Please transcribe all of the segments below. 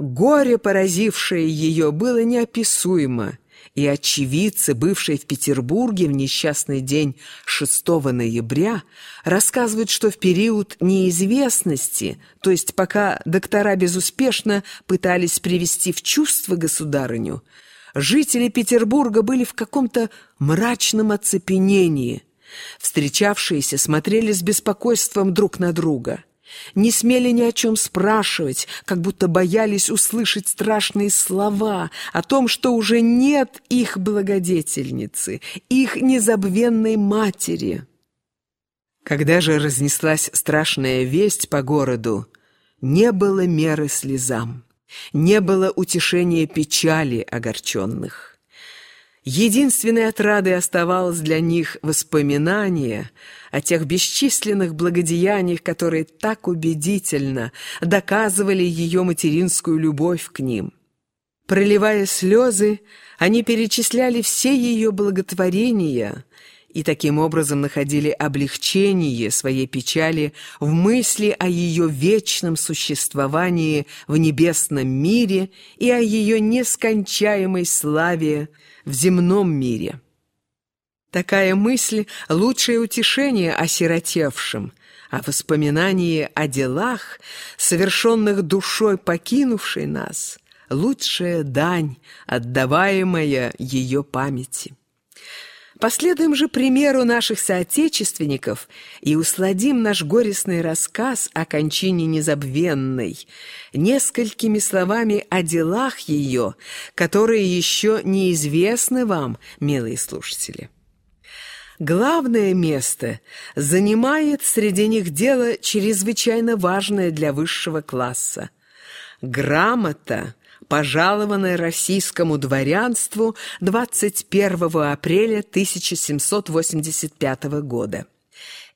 Горе, поразившее ее, было неописуемо, и очевидцы, бывшие в Петербурге в несчастный день 6 ноября, рассказывают, что в период неизвестности, то есть пока доктора безуспешно пытались привести в чувство государыню, жители Петербурга были в каком-то мрачном оцепенении. Встречавшиеся смотрели с беспокойством друг на друга – не смели ни о чем спрашивать, как будто боялись услышать страшные слова о том, что уже нет их благодетельницы, их незабвенной матери. Когда же разнеслась страшная весть по городу, не было меры слезам, не было утешения печали огорченных. Единственной отрадой оставалось для них воспоминание о тех бесчисленных благодеяниях, которые так убедительно доказывали ее материнскую любовь к ним. Проливая слезы, они перечисляли все ее благотворения и таким образом находили облегчение своей печали в мысли о ее вечном существовании в небесном мире и о ее нескончаемой славе в земном мире. Такая мысль – лучшее утешение осиротевшим, а воспоминание о делах, совершенных душой покинувшей нас – лучшая дань, отдаваемая ее памяти. Последуем же примеру наших соотечественников и усладим наш горестный рассказ о кончине незабвенной несколькими словами о делах ее, которые еще неизвестны вам, милые слушатели. Главное место занимает среди них дело чрезвычайно важное для высшего класса. Грамота – пожалованное российскому дворянству 21 апреля 1785 года.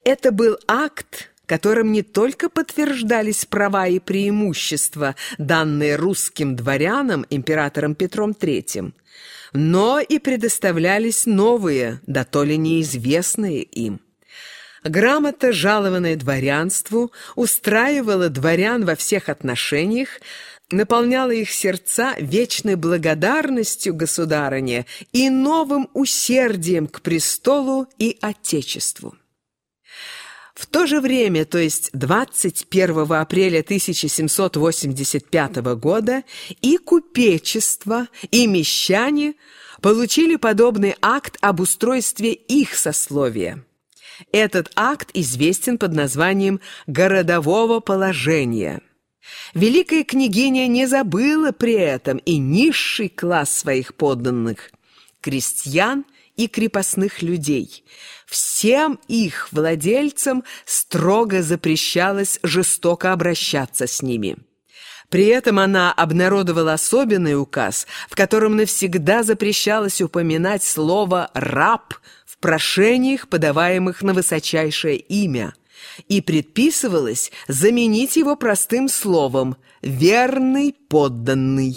Это был акт, которым не только подтверждались права и преимущества, данные русским дворянам императором Петром III, но и предоставлялись новые, да то ли неизвестные им. Грамота, жалованная дворянству, устраивала дворян во всех отношениях, наполняла их сердца вечной благодарностью государыне и новым усердием к престолу и отечеству. В то же время, то есть 21 апреля 1785 года, и купечество, и мещане получили подобный акт об устройстве их сословия. Этот акт известен под названием «городового положения». Великая княгиня не забыла при этом и низший класс своих подданных – крестьян и крепостных людей. Всем их владельцам строго запрещалось жестоко обращаться с ними. При этом она обнародовала особенный указ, в котором навсегда запрещалось упоминать слово «раб» в прошениях, подаваемых на высочайшее имя – и предписывалось заменить его простым словом «верный подданный».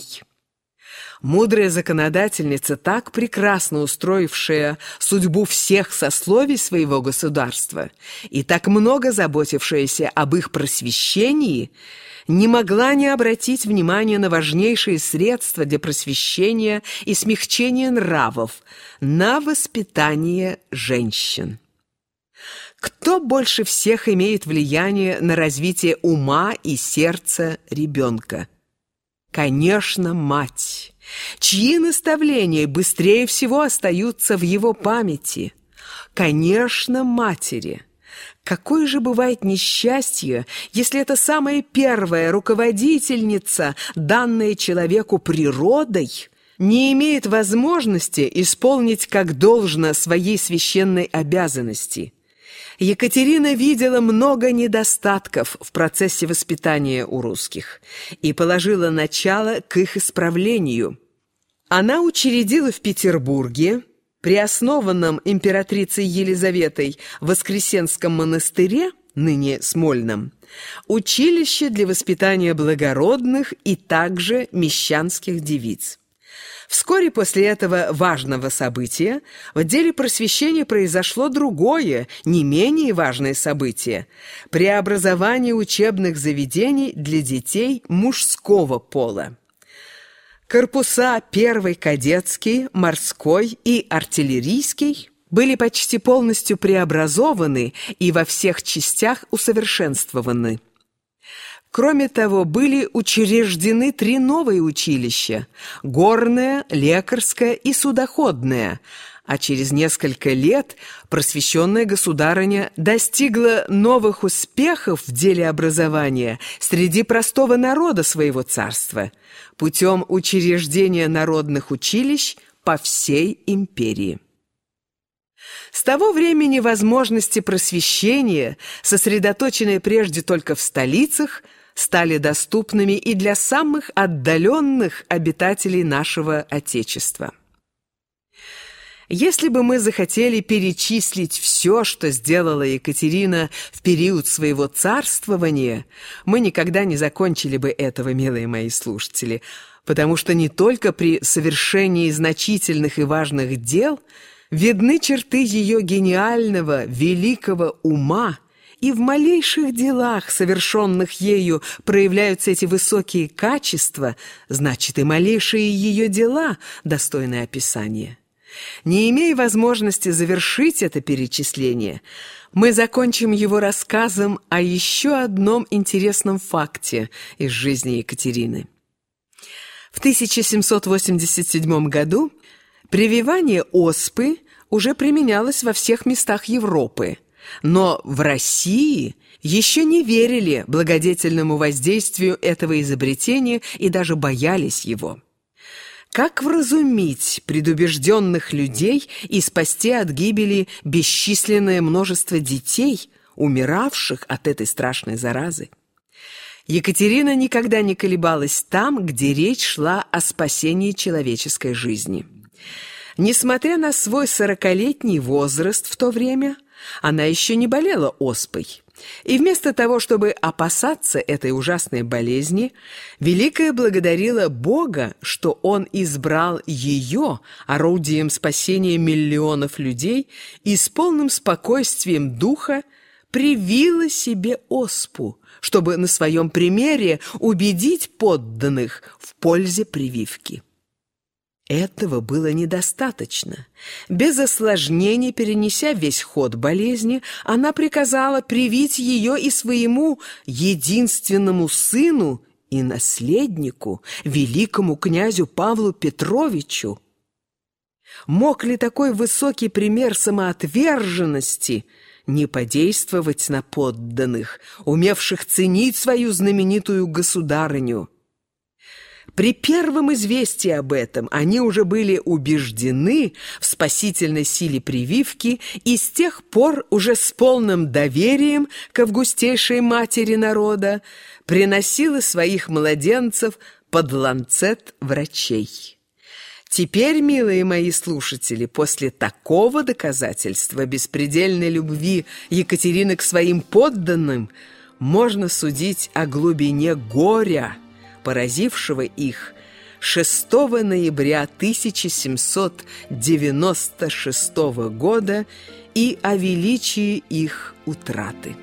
Мудрая законодательница, так прекрасно устроившая судьбу всех сословий своего государства и так много заботившаяся об их просвещении, не могла не обратить внимание на важнейшие средства для просвещения и смягчения нравов, на воспитание женщин. Кто больше всех имеет влияние на развитие ума и сердца ребенка? Конечно, мать, чьи наставления быстрее всего остаются в его памяти? Конечно, матери. Какое же бывает несчастье, если это самая первая руководительница, данная человеку природой, не имеет возможности исполнить как должно своей священной обязанности – Екатерина видела много недостатков в процессе воспитания у русских и положила начало к их исправлению. Она учредила в Петербурге, при основанном императрицей Елизаветой Воскресенском монастыре, ныне Смольном, училище для воспитания благородных и также мещанских девиц. Вскоре после этого важного события в деле просвещения произошло другое, не менее важное событие – преобразование учебных заведений для детей мужского пола. Корпуса первый кадетский, морской и артиллерийский были почти полностью преобразованы и во всех частях усовершенствованы. Кроме того, были учреждены три новые училища – горное, лекарское и судоходное, а через несколько лет просвещенная государыня достигла новых успехов в деле образования среди простого народа своего царства путем учреждения народных училищ по всей империи. С того времени возможности просвещения, сосредоточенные прежде только в столицах – стали доступными и для самых отдаленных обитателей нашего Отечества. Если бы мы захотели перечислить все, что сделала Екатерина в период своего царствования, мы никогда не закончили бы этого, милые мои слушатели, потому что не только при совершении значительных и важных дел видны черты ее гениального, великого ума – и в малейших делах, совершенных ею, проявляются эти высокие качества, значит, и малейшие ее дела достойны описания. Не имея возможности завершить это перечисление, мы закончим его рассказом о еще одном интересном факте из жизни Екатерины. В 1787 году прививание оспы уже применялось во всех местах Европы – но в России еще не верили благодетельному воздействию этого изобретения и даже боялись его. Как вразумить предубежденных людей и спасти от гибели бесчисленное множество детей, умиравших от этой страшной заразы? Екатерина никогда не колебалась там, где речь шла о спасении человеческой жизни. Несмотря на свой сорокалетний возраст в то время, она еще не болела оспой. И вместо того, чтобы опасаться этой ужасной болезни, Великая благодарила Бога, что Он избрал ее орудием спасения миллионов людей и с полным спокойствием духа привила себе оспу, чтобы на своем примере убедить подданных в пользе прививки. Этого было недостаточно. Без осложнений, перенеся весь ход болезни, она приказала привить ее и своему единственному сыну и наследнику, великому князю Павлу Петровичу. Мог ли такой высокий пример самоотверженности не подействовать на подданных, умевших ценить свою знаменитую государыню? При первом известии об этом они уже были убеждены в спасительной силе прививки и с тех пор уже с полным доверием к августейшей матери народа приносила своих младенцев под ланцет врачей. Теперь, милые мои слушатели, после такого доказательства беспредельной любви Екатерины к своим подданным можно судить о глубине горя – поразившего их 6 ноября 1796 года и о величии их утраты.